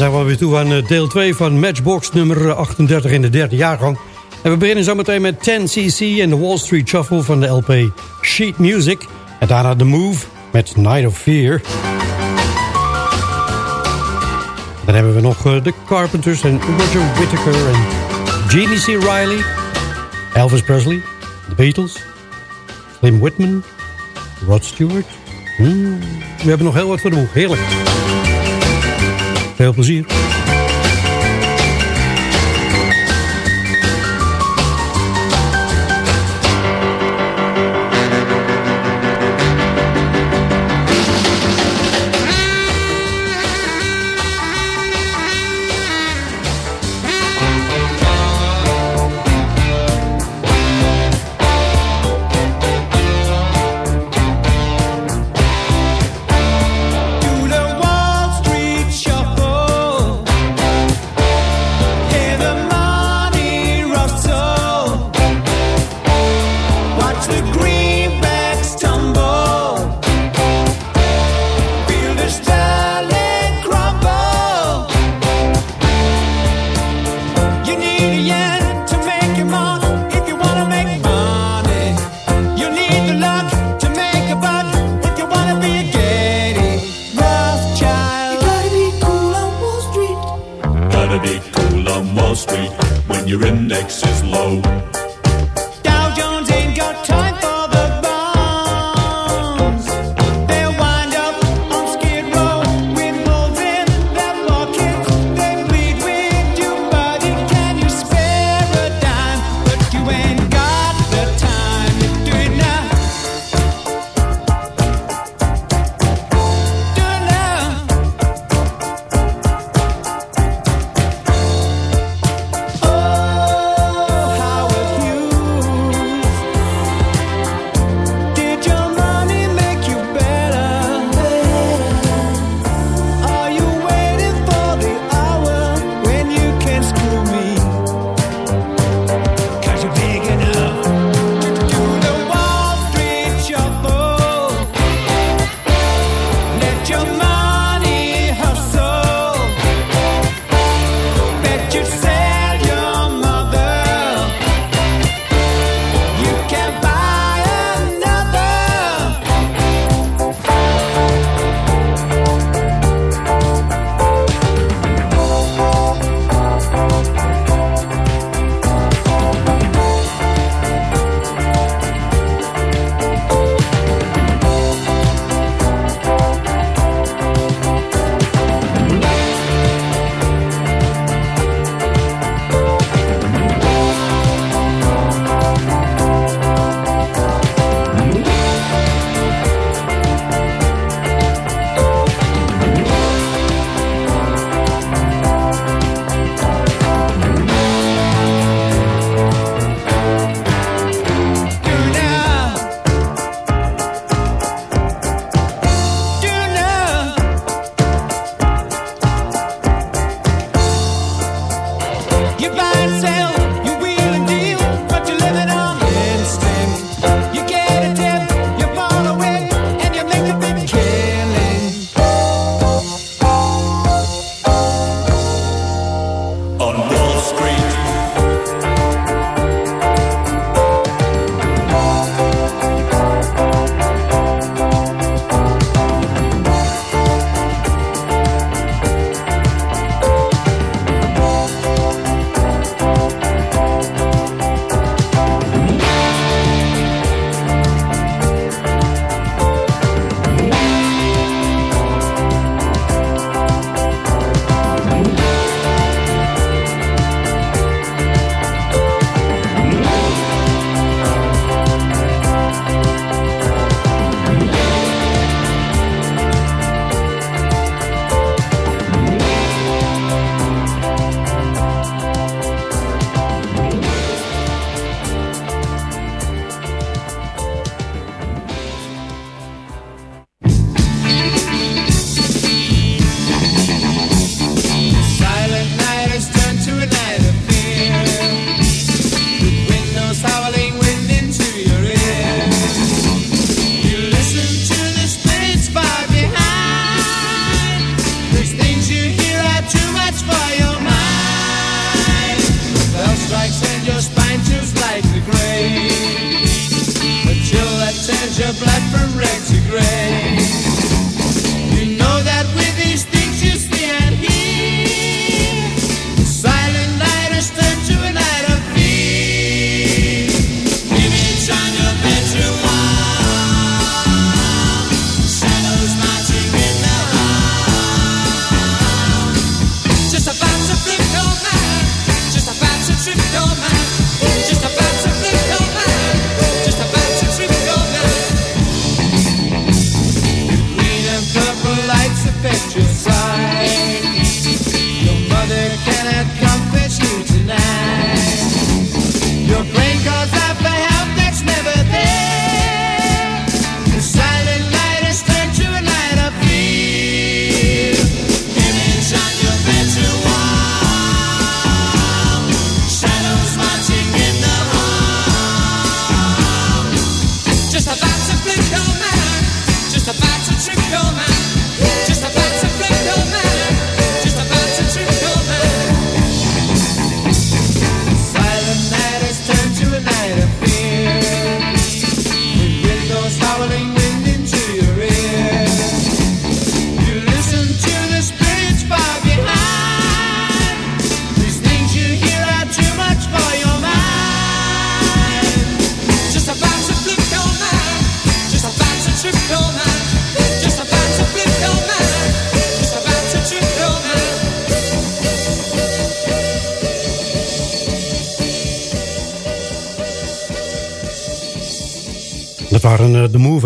Zijn we alweer toe aan eh, deel 2 van Matchbox nummer 38 in de derde jaargang. En we beginnen zometeen met 10cc en de Wall Street Shuffle van de LP Sheet Music. En daarna The Move met Night of Fear. Dan hebben we nog de Carpenters en Roger Whittaker en Jeannie C. Riley. Elvis Presley, The Beatles, Slim Whitman, Rod Stewart. Hmm, we hebben nog heel wat voor de boeg. Heerlijk. Veel plezier.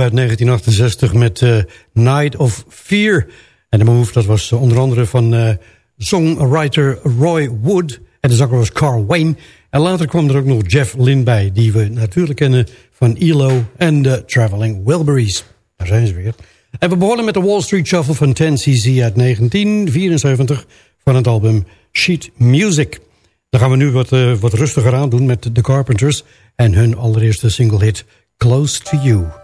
Uit 1968 met uh, Night of Fear. En The Move dat was onder andere van songwriter Roy Wood. En de zanger was Carl Wayne. En later kwam er ook nog Jeff Lynne bij... die we natuurlijk kennen van ELO en de Traveling Wilburys. Daar zijn ze weer. En we begonnen met de Wall Street Shuffle van 10cc uit 1974... van het album Sheet Music. Dan gaan we nu wat, wat rustiger aan doen met The Carpenters... en hun allereerste single hit Close to You.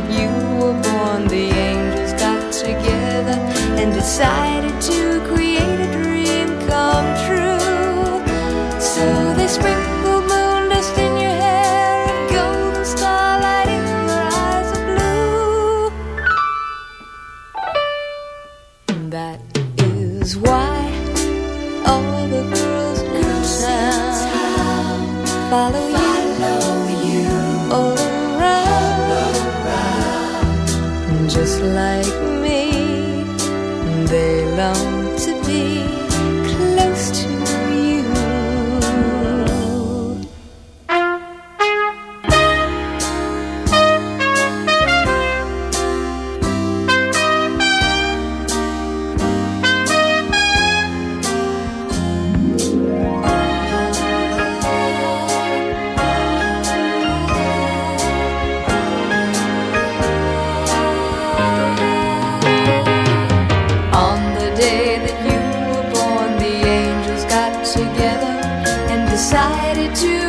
that you were born, the angels got together and decided decided to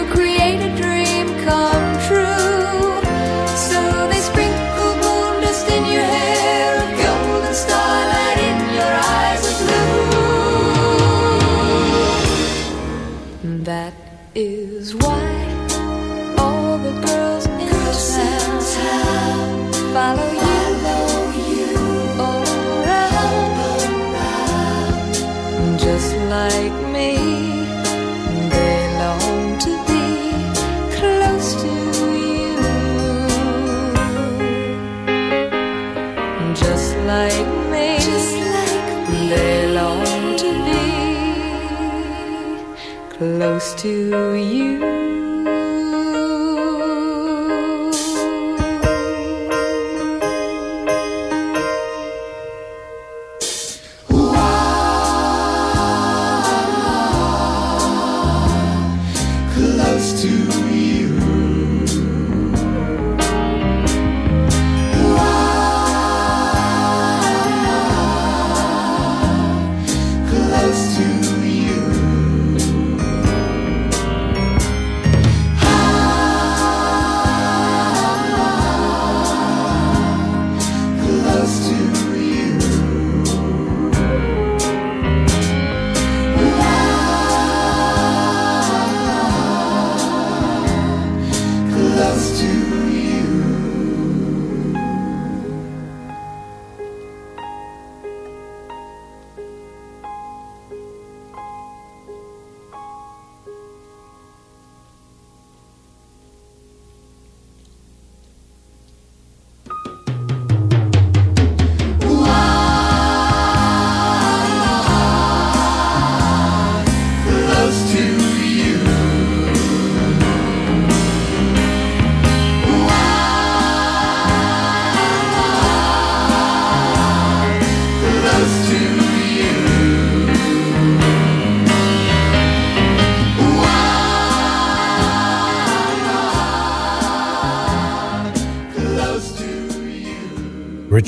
to you.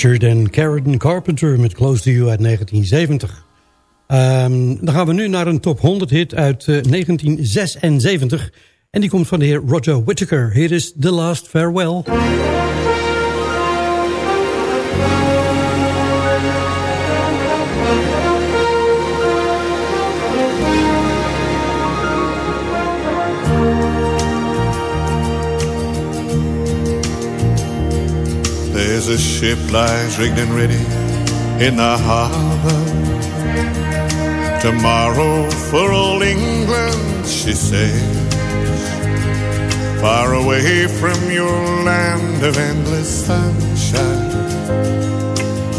Richard en Carpenter met Close to You uit 1970. Um, dan gaan we nu naar een top 100 hit uit uh, 1976. En die komt van de heer Roger Whittaker. Hier is The Last Farewell. A ship lies rigged and ready in the harbor. Tomorrow for old England she sails. Far away from your land of endless sunshine.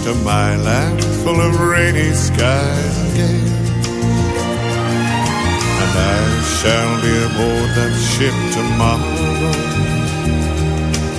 To my land full of rainy skies and gales. And I shall be aboard that ship tomorrow.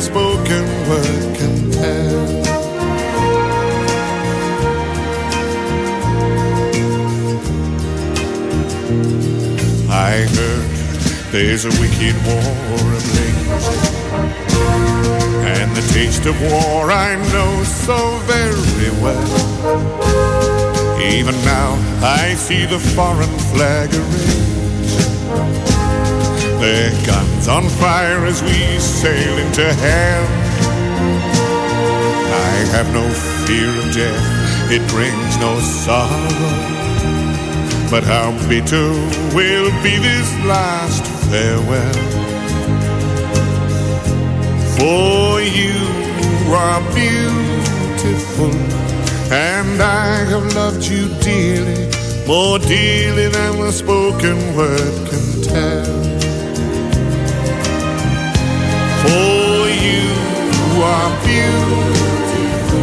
spoken word tell. I heard there's a wicked war ablaze, and the taste of war I know so very well. Even now I see the foreign flag their guns on fire as we sail into hell. I have no fear of death, it brings no sorrow. But how bitter will be this last farewell. For you are beautiful, and I have loved you dearly, more dearly than the spoken word can tell. Are beautiful,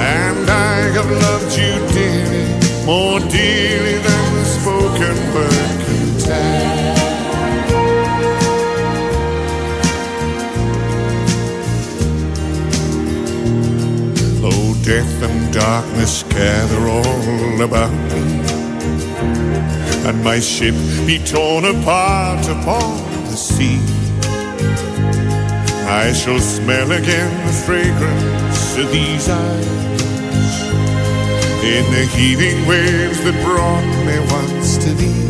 and I have loved you dearly, more dearly than the spoken word can tell. Though death and darkness gather all about me, and my ship be torn apart upon the sea. I shall smell again the fragrance of these eyes in the heaving waves that brought me once to thee.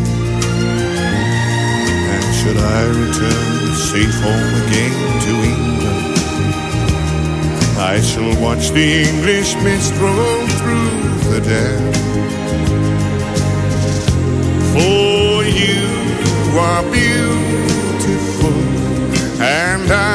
And should I return safe home again to England, I shall watch the English mist roll through the dam. For you are beautiful and I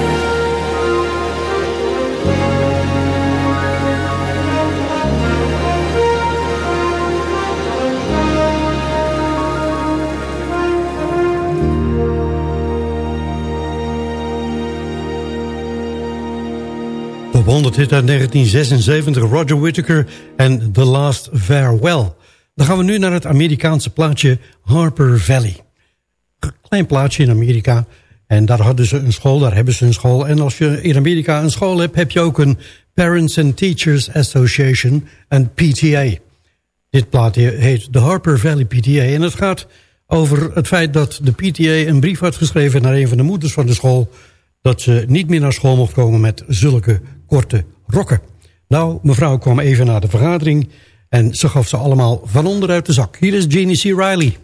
100 hit uit 1976, Roger Whittaker en The Last Farewell. Dan gaan we nu naar het Amerikaanse plaatje Harper Valley. Klein plaatsje in Amerika. En daar hadden ze een school, daar hebben ze een school. En als je in Amerika een school hebt, heb je ook een Parents and Teachers Association, een PTA. Dit plaatje heet de Harper Valley PTA. En het gaat over het feit dat de PTA een brief had geschreven naar een van de moeders van de school dat ze niet meer naar school mocht komen met zulke korte rokken. Nou, mevrouw kwam even naar de vergadering en ze gaf ze allemaal van onderuit de zak. Hier is Jeannie C. Riley.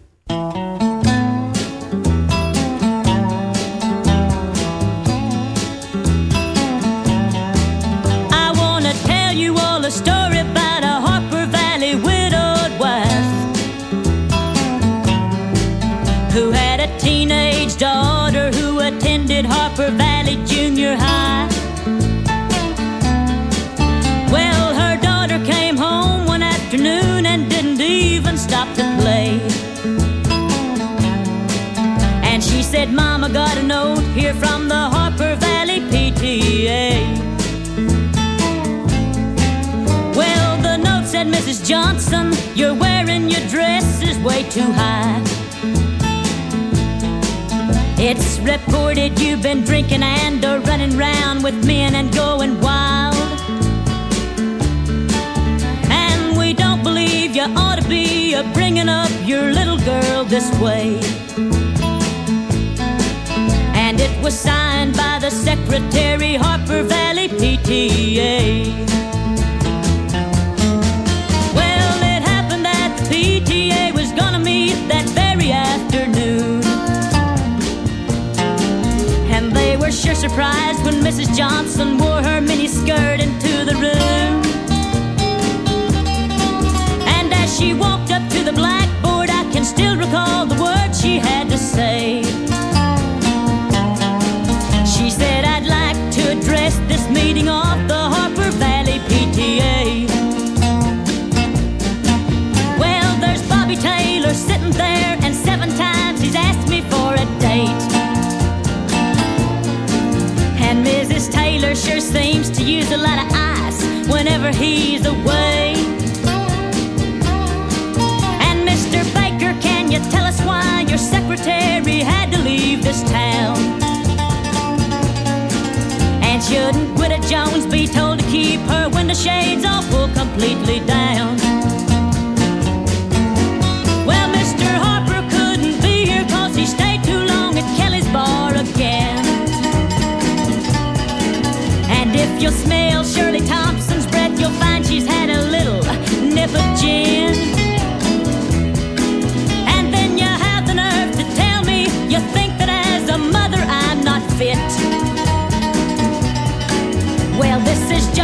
Mrs. Johnson, you're wearing your dress is way too high. It's reported you've been drinking and are running round with men and going wild. And we don't believe you ought to be a bringing up your little girl this way. And it was signed by the secretary, Harper Valley PTA. Surprised when Mrs. Johnson wore her mini skirt into the room. And as she walked up to the blackboard, I can still recall the words she had to say. She said, I'd like to address this meeting of the Harper Valley PTA. Taylor sure seems to use a lot of ice whenever he's away. And Mr. Baker, can you tell us why your secretary had to leave this town? And shouldn't Gwida Jones be told to keep her window shades pulled completely down?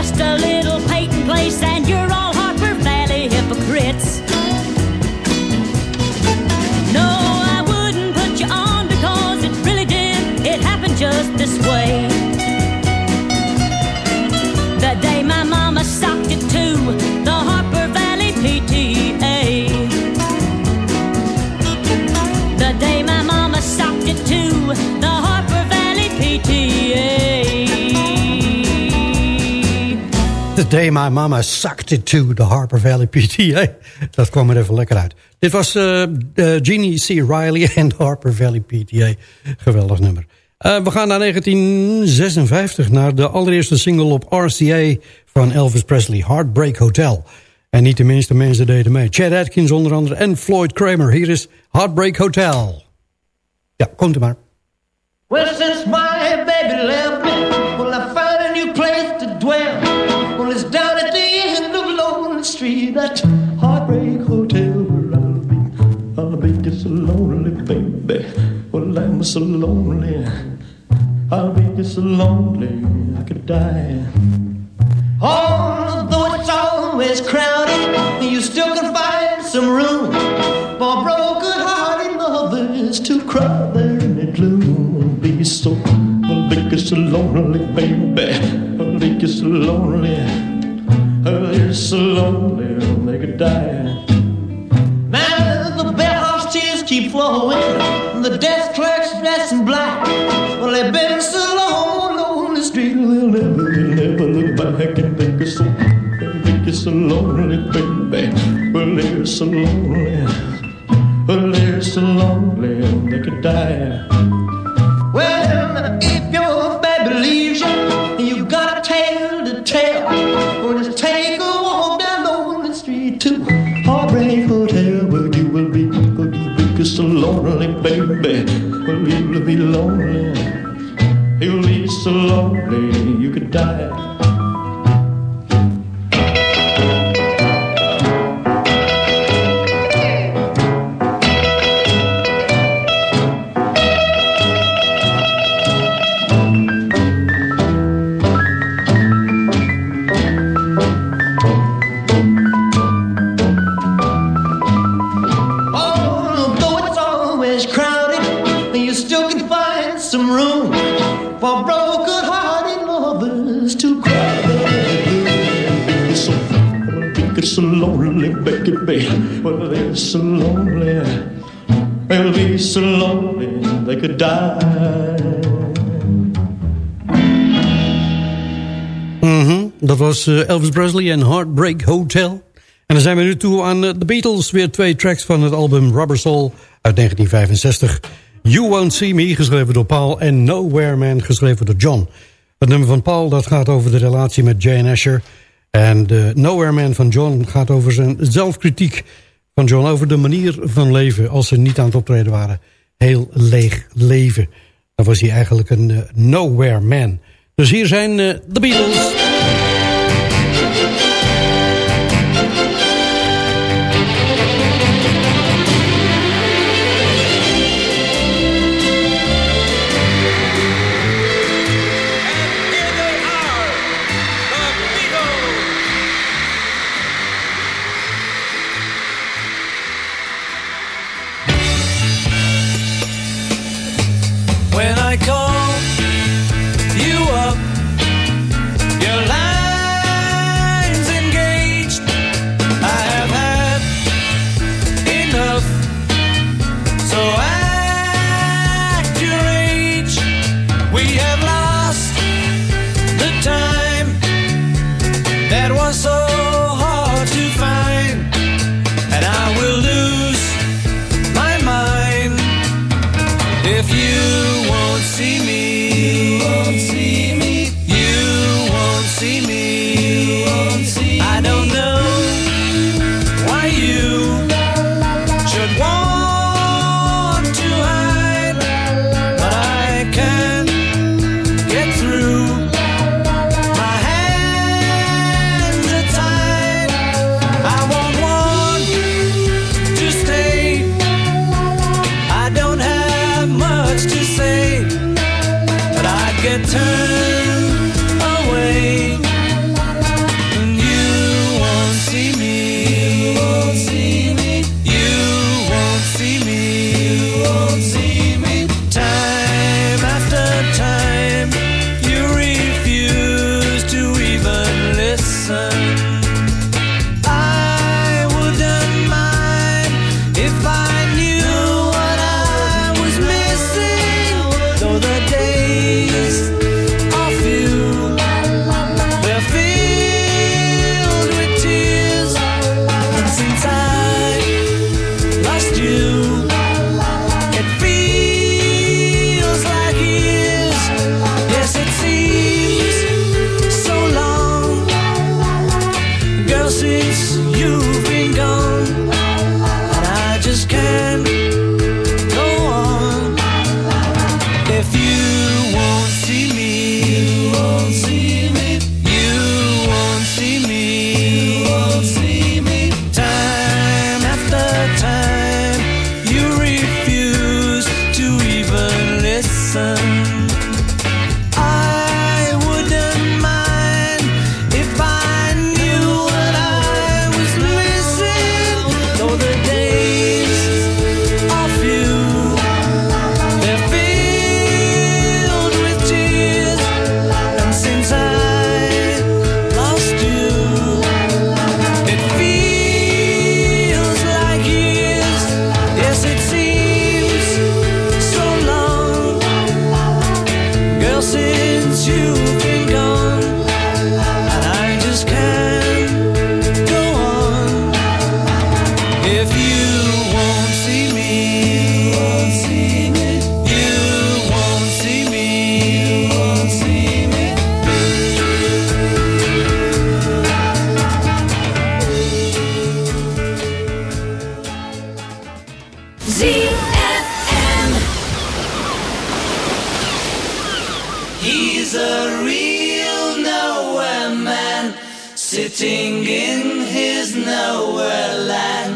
Just a little Peyton place, and you're all Day My Mama Sucked It To, de Harper Valley PTA. Dat kwam er even lekker uit. Dit was uh, uh, Jeannie C. Riley en Harper Valley PTA. Geweldig nummer. Uh, we gaan naar 1956, naar de allereerste single op RCA van Elvis Presley, Heartbreak Hotel. En niet de minste mensen deden mee. Chad Atkins onder andere en Floyd Kramer. Hier is Heartbreak Hotel. Ja, komt u maar. Well, since my baby left me, so lonely. I'll be so lonely, I could die. Although it's always crowded, you still can find some room for broken-hearted lovers to cry there in the gloom. Be so, I'll be so lonely, baby. I'll be so lonely. I'll be so lonely, they could die. Keep flowing, the desk clerk's dressed in black. Well, they've been so long on the street, they'll never, never look back and think it's so, think it's so lonely, baby. Well, they're so lonely, well, they're so lonely, they could die. Be lonely. You'll be so lonely, you could die. Eh, Elvis Presley en Heartbreak Hotel. En dan zijn we nu toe aan eh, The Beatles. Weer twee tracks van het album Rubber Soul uit 1965. You Won't See Me, geschreven door Paul. En Nowhere Man, geschreven door John. Het nummer van Paul dat gaat over de relatie met Jane Asher. En Nowhere Man van John gaat over zijn zelfkritiek van John. Over de manier van leven als ze niet aan het optreden waren. Heel leeg leven. Dan was hij eigenlijk een eh, Nowhere Man. Dus hier zijn de Beatles... a real nowhere man sitting in his nowhere land.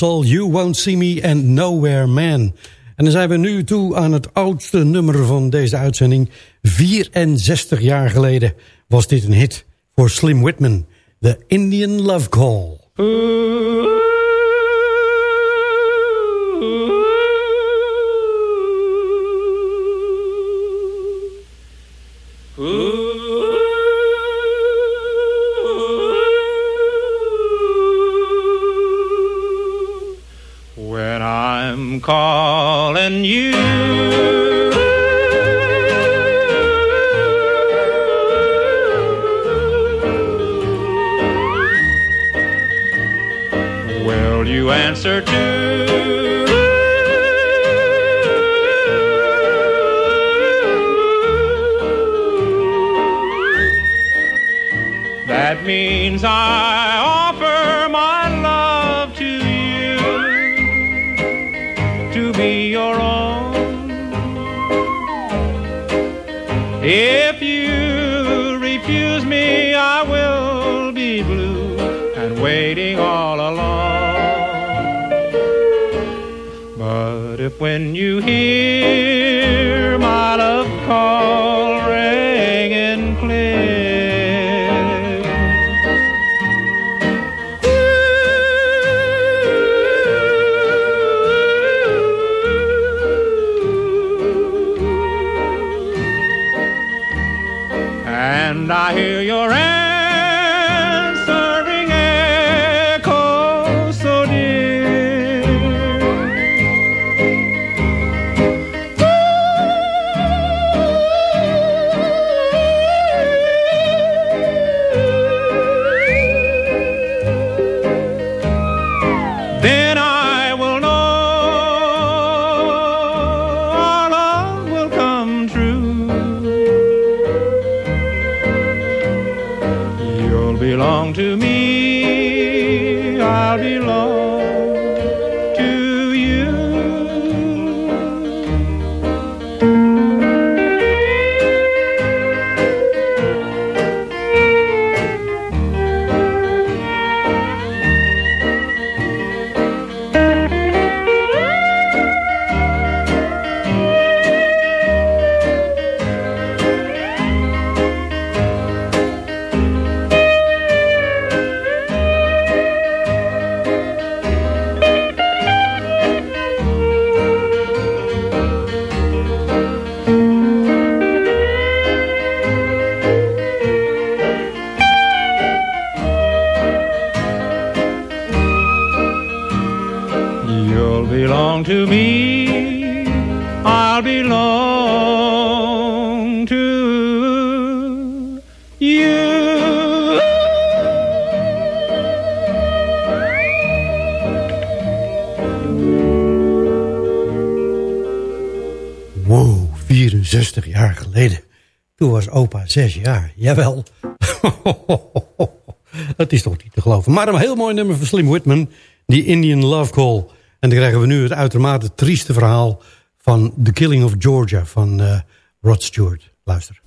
You Won't See Me and Nowhere Man. En dan zijn we nu toe aan het oudste nummer van deze uitzending. 64 jaar geleden was dit een hit voor Slim Whitman. The Indian Love Call. To be your own. If you refuse me, I will be blue and waiting all alone. But if when you hear my love call to me, I'll belong to you. Wow, 64 jaar geleden. Toen was opa 6 jaar. Jawel. Het is toch niet te geloven. Maar een heel mooi nummer van Slim Whitman. Die Indian Love Call. En dan krijgen we nu het uitermate trieste verhaal... van The Killing of Georgia van eh, Rod Stewart. Luister.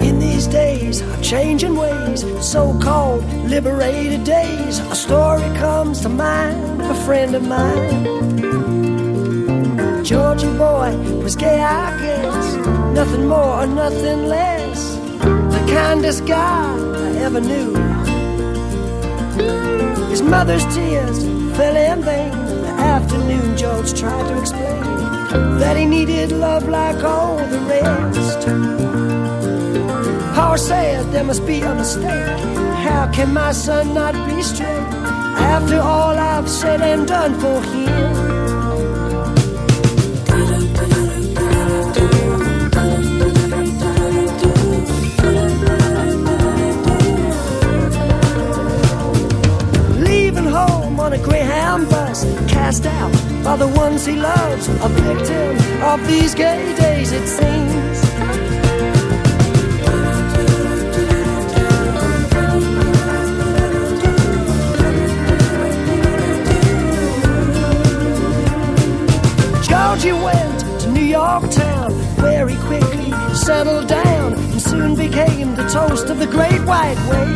In these days changing ways, so-called liberated days, a story comes to mind of a friend of mine. Georgie boy was gay, I guess, nothing more or nothing less. The kindest guy I ever knew. His mother's tears fell in vain. The afternoon George tried to explain that he needed love like all the rest. Power says there must be a mistake. How can my son not be straight after all I've said and done for him? Leaving home on a Greyhound bus, cast out by the ones he loves, a victim of these gay days, it seems. York town. Very quickly settled down and soon became the toast of the great white way.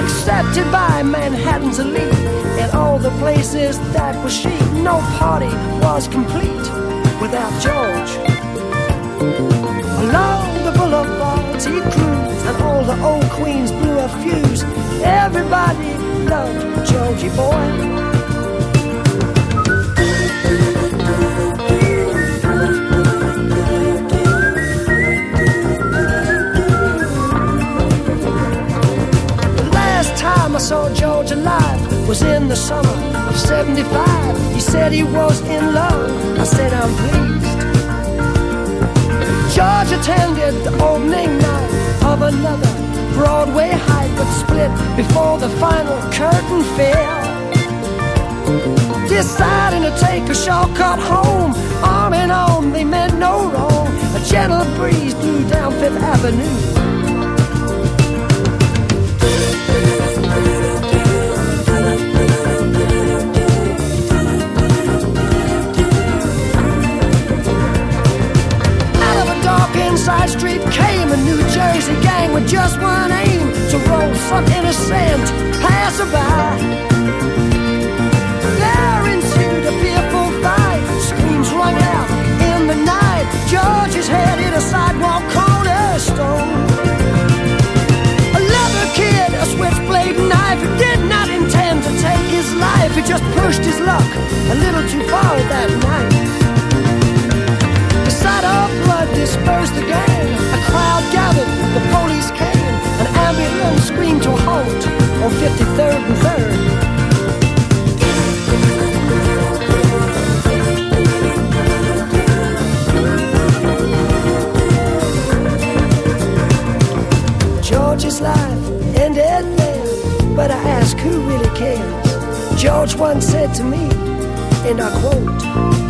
Accepted by Manhattan's elite and all the places that were chic. No party was complete without George. Along the boulevards he cruised and all the old queens blew a fuse. Everybody loved Georgie boy. Saw George alive was in the summer of 75. He said he was in love. I said, I'm pleased. George attended the opening night of another Broadway hype, but split before the final curtain fell. Deciding to take a shortcut home, arm in arm, they meant no wrong. A gentle breeze blew down Fifth Avenue. Inside street came a New Jersey gang with just one aim to roll some innocent passerby. There ensued a fearful fight. Screams rung out in the night. George's head hit a sidewalk cornerstone. A leather kid, a switchblade knife, did not intend to take his life. He just pushed his luck a little too far that night. Sight of blood dispersed gang. A crowd gathered, the police came. An ambulance screamed to a halt on 53rd and 3rd. George's life ended there, but I ask who really cares. George once said to me, and I quote,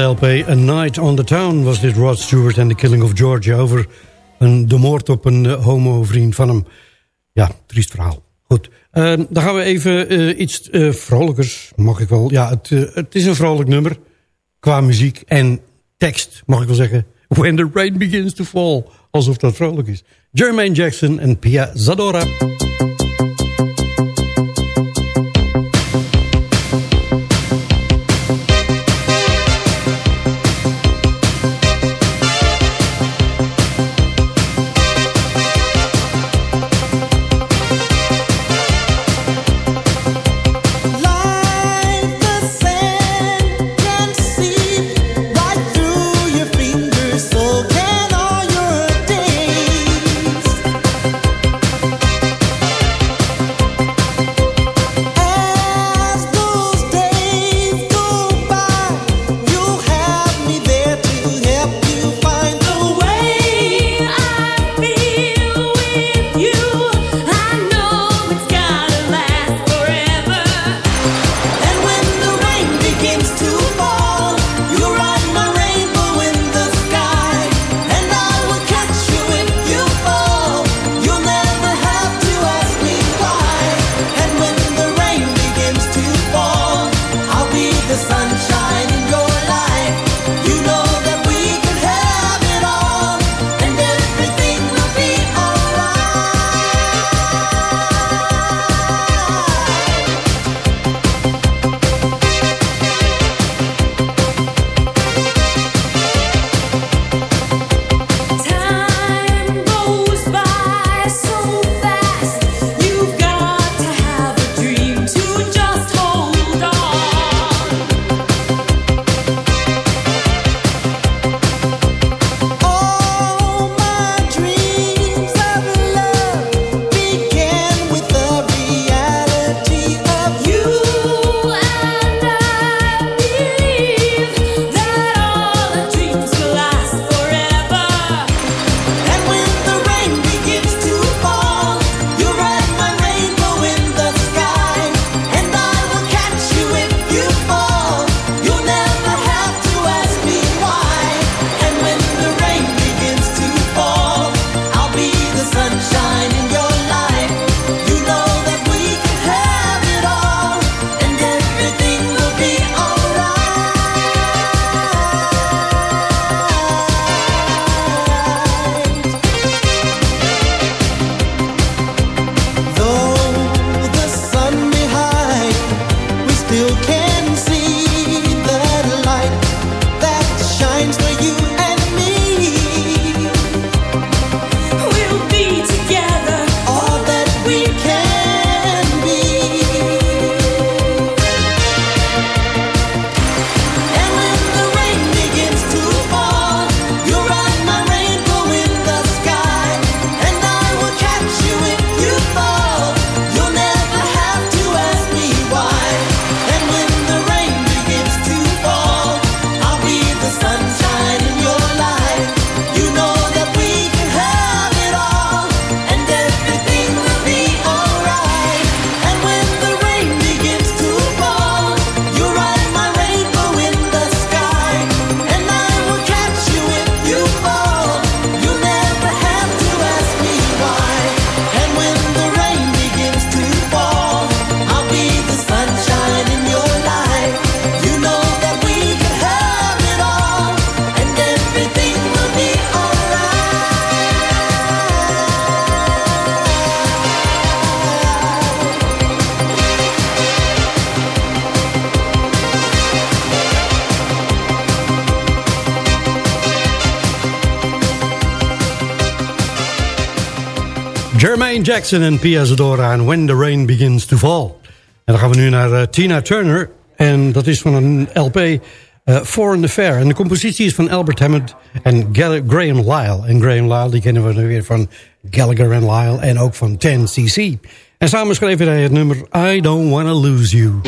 LP A Night on the Town was dit Rod Stewart en The Killing of Georgia... over een, de moord op een eh, homo-vriend van hem. Ja, triest verhaal. Goed, eh, dan gaan we even eh, iets eh, vrolijkers, mag ik wel. Ja, het, het is een vrolijk nummer qua muziek en tekst, mag ik wel zeggen. When the rain begins to fall, alsof dat vrolijk is. Jermaine Jackson en Pia Zadora. Jackson en Pia Zadora en When the Rain Begins to Fall. En dan gaan we nu naar uh, Tina Turner. En dat is van een LP uh, Foreign Affair. En de compositie is van Albert Hammond en Graham Lyle. En Graham Lyle die kennen we weer van Gallagher en Lyle en ook van 10cc. En samen schreven hij het nummer I Don't Wanna Lose You.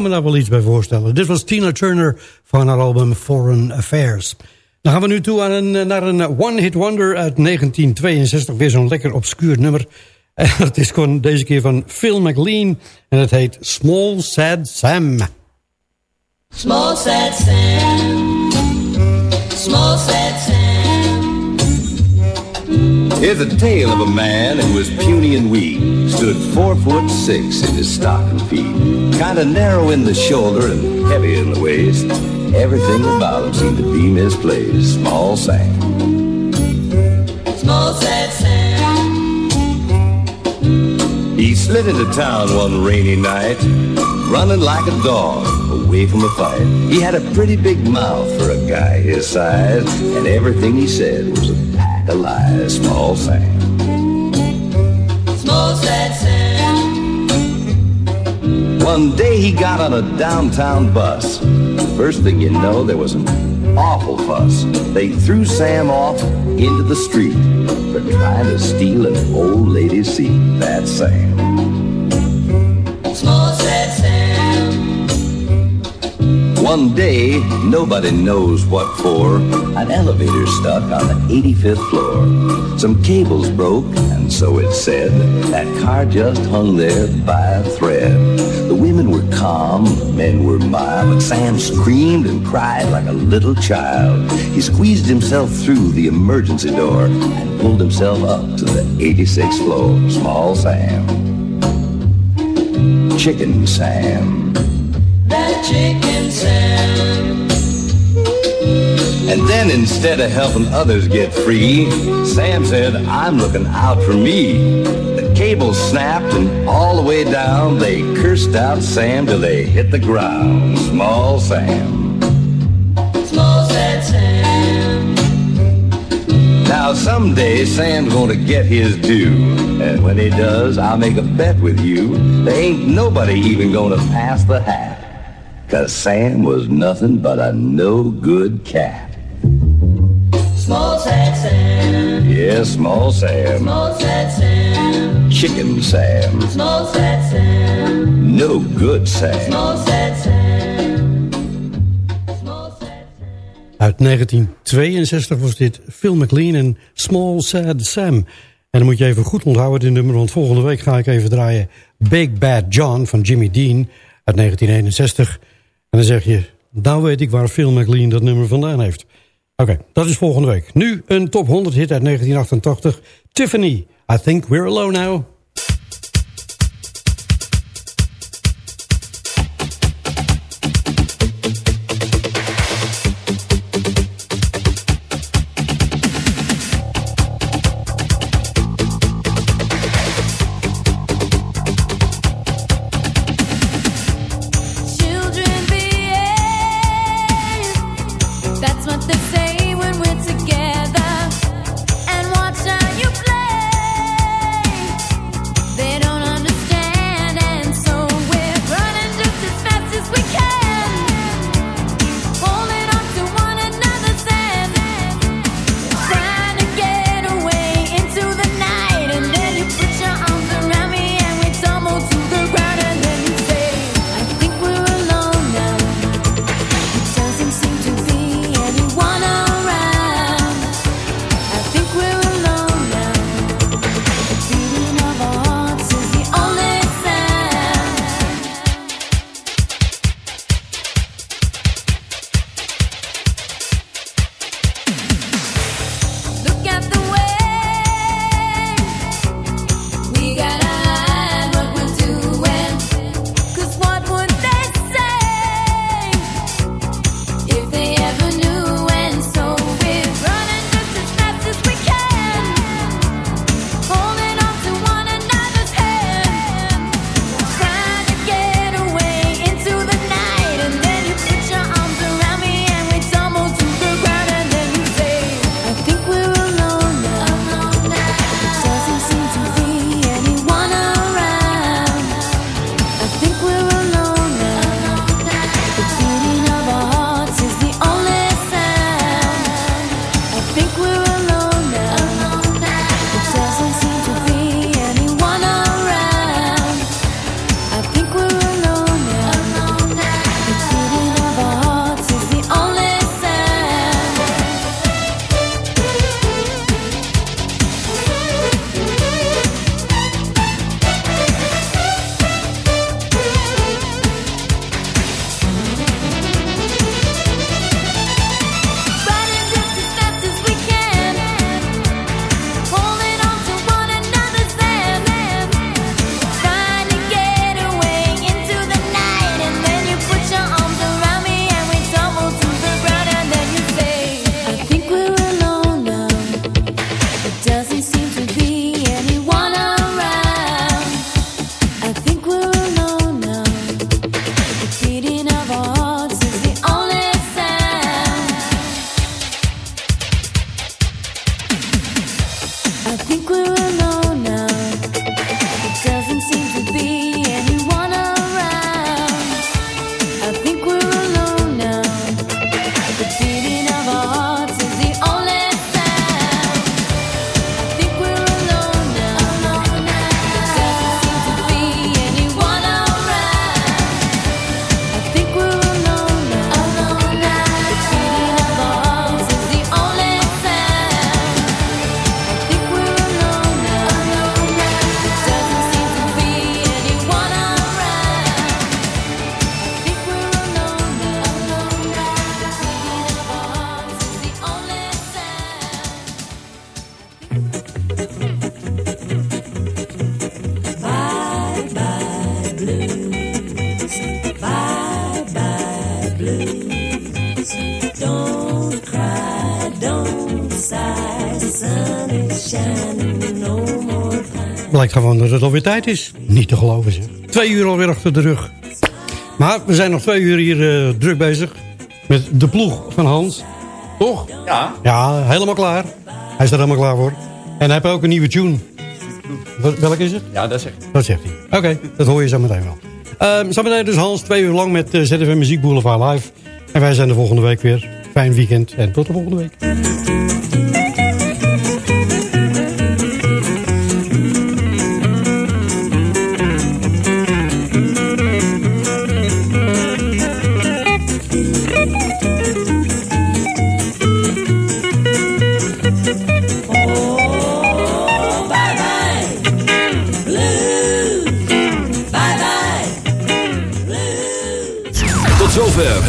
Kan me daar wel iets bij voorstellen. Dit was Tina Turner van haar album Foreign Affairs. Dan gaan we nu toe aan een, naar een one-hit wonder uit 1962. Weer zo'n lekker obscuur nummer. En het is gewoon deze keer van Phil McLean. En het heet Small Sad Sam. Small sad Sam Here's a tale of a man who was puny and weak, stood four foot six in his stocking feet, kinda narrow in the shoulder and heavy in the waist. Everything about him seemed to be misplaced. Small Sam. Small sad Sam. He slid into town one rainy night, running like a dog away from a fight. He had a pretty big mouth for a guy his size, and everything he said was a of lies. Small Sam. Small sad Sam. One day he got on a downtown bus. First thing you know, there was an awful fuss. They threw Sam off into the street for trying to steal an old lady's seat. That's Sam. Small One day, nobody knows what for, an elevator stuck on the 85th floor. Some cables broke, and so it said, that car just hung there by a thread. The women were calm, the men were mild, but Sam screamed and cried like a little child. He squeezed himself through the emergency door and pulled himself up to the 86th floor. Small Sam. Chicken Sam. Chicken Sam. And then instead of helping others get free, Sam said, I'm looking out for me. The cable snapped and all the way down, they cursed out Sam till they hit the ground. Small Sam. Small sad Sam. Now someday Sam's gonna get his due. And when he does, I'll make a bet with you. There ain't nobody even gonna pass the hat. Cause Sam was nothing but a no good cat. Small sad Sam. Yeah, small Sam. Small sad Sam. Chicken Sam. Small sad Sam. No good Sam. Small sad Sam. Uit 1962 was dit Phil McLean en Small Sad Sam. En dan moet je even goed onthouden dit nummer, want volgende week ga ik even draaien Big Bad John van Jimmy Dean uit 1961. En dan zeg je, nou weet ik waar Phil McLean dat nummer vandaan heeft. Oké, dat is volgende week. Nu een top 100 hit uit 1988. Tiffany, I Think We're Alone Now. Blijkt gewoon dat het alweer tijd is. Niet te geloven ze. Twee uur alweer achter de rug. Maar we zijn nog twee uur hier eh, druk bezig. Met de ploeg van Hans. Toch? Ja. Ja, helemaal klaar. Hij is er helemaal klaar voor. En hij heeft ook een nieuwe tune. Welke is het? Ja, dat zegt hij. Dat zegt hij. Oké, dat hoor je zo meteen wel. Ehm zo meteen dus Hans, twee uur lang met uh, ZFM Muziek Boulevard Live. En wij zijn de volgende week weer. Fijn weekend en tot de volgende week.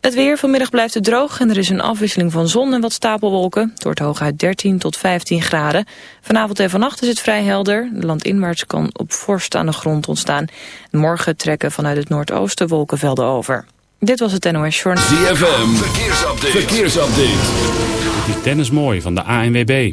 Het weer vanmiddag blijft het droog en er is een afwisseling van zon en wat stapelwolken. Het wordt hooguit 13 tot 15 graden. Vanavond en vannacht is het vrij helder. Landinwaarts kan op vorst aan de grond ontstaan. Morgen trekken vanuit het noordoosten wolkenvelden over. Dit was het NOS Journal. ZFM, verkeersupdate. verkeersupdate. Dit is Dennis Mooi van de ANWB.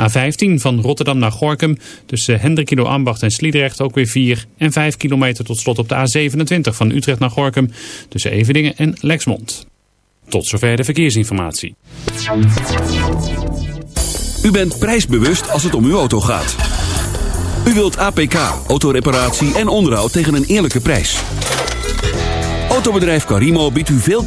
A15 van Rotterdam naar Gorkum tussen Hendrikido Ambacht en Sliedrecht ook weer 4. En 5 kilometer tot slot op de A27 van Utrecht naar Gorkum tussen Eveningen en Lexmond. Tot zover de verkeersinformatie. U bent prijsbewust als het om uw auto gaat. U wilt APK, autoreparatie en onderhoud tegen een eerlijke prijs. Autobedrijf Carimo biedt u veel kwaliteit.